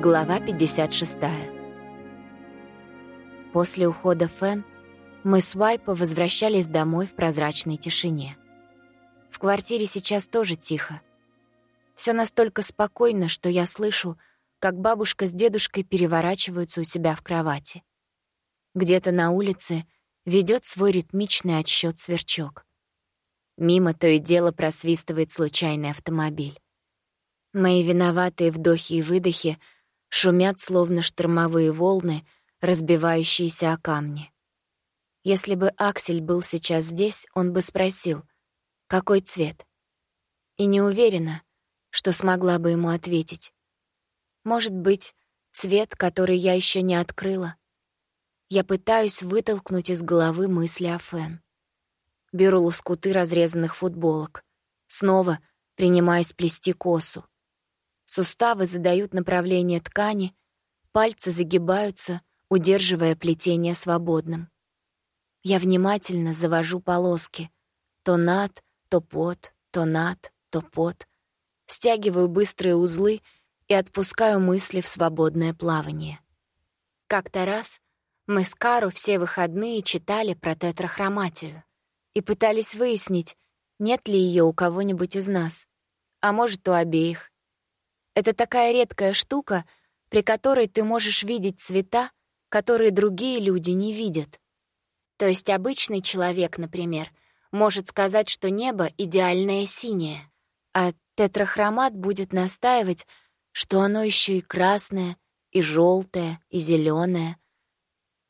Глава 56. После ухода Фэн мы с Уайпа возвращались домой в прозрачной тишине. В квартире сейчас тоже тихо. Все настолько спокойно, что я слышу, как бабушка с дедушкой переворачиваются у себя в кровати. Где-то на улице ведет свой ритмичный отсчет сверчок. Мимо то и дело просвистывает случайный автомобиль. Мои виноватые вдохи и выдохи — шумят, словно штормовые волны, разбивающиеся о камни. Если бы Аксель был сейчас здесь, он бы спросил, какой цвет? И не уверена, что смогла бы ему ответить. Может быть, цвет, который я еще не открыла. Я пытаюсь вытолкнуть из головы мысли о Фен. Беру лоскуты разрезанных футболок. Снова принимаюсь плести косу. Суставы задают направление ткани, пальцы загибаются, удерживая плетение свободным. Я внимательно завожу полоски. То над, то под, то над, то под. Стягиваю быстрые узлы и отпускаю мысли в свободное плавание. Как-то раз мы с Кару все выходные читали про тетрахроматию и пытались выяснить, нет ли ее у кого-нибудь из нас, а может, у обеих. Это такая редкая штука, при которой ты можешь видеть цвета, которые другие люди не видят. То есть обычный человек, например, может сказать, что небо идеальное синее, а тетрахромат будет настаивать, что оно еще и красное, и желтое, и зеленое.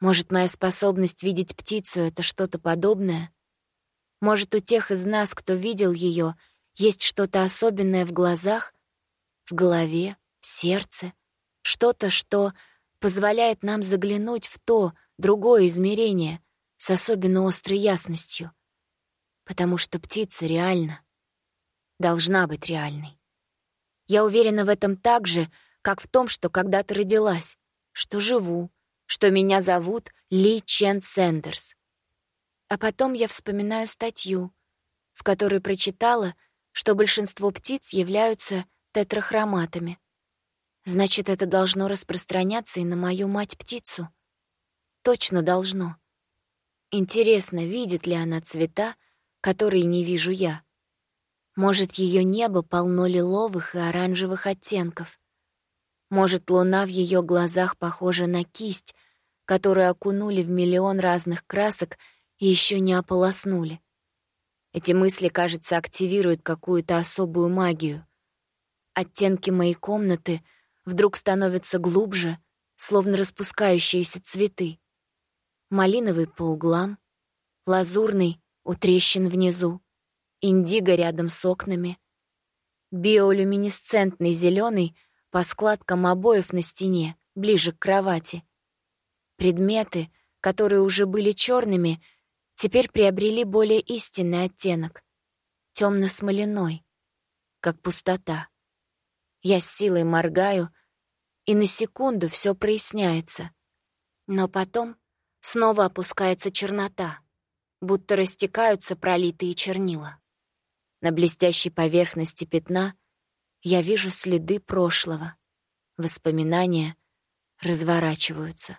Может, моя способность видеть птицу — это что-то подобное? Может, у тех из нас, кто видел ее, есть что-то особенное в глазах, в голове, в сердце, что-то, что позволяет нам заглянуть в то, другое измерение с особенно острой ясностью. Потому что птица реальна. Должна быть реальной. Я уверена в этом так же, как в том, что когда-то родилась, что живу, что меня зовут Ли Чен Сэндерс. А потом я вспоминаю статью, в которой прочитала, что большинство птиц являются тетрахроматами. Значит, это должно распространяться и на мою мать-птицу. Точно должно. Интересно, видит ли она цвета, которые не вижу я. Может, ее небо полно лиловых и оранжевых оттенков. Может, луна в ее глазах похожа на кисть, которую окунули в миллион разных красок и еще не ополоснули. Эти мысли, кажется, активируют какую-то особую магию. Оттенки моей комнаты вдруг становятся глубже, словно распускающиеся цветы. Малиновый по углам, лазурный у трещин внизу, индиго рядом с окнами, биолюминесцентный зеленый по складкам обоев на стене, ближе к кровати. Предметы, которые уже были черными, теперь приобрели более истинный оттенок, темно-смоляной, как пустота. Я с силой моргаю, и на секунду все проясняется. Но потом снова опускается чернота, будто растекаются пролитые чернила. На блестящей поверхности пятна я вижу следы прошлого. Воспоминания разворачиваются.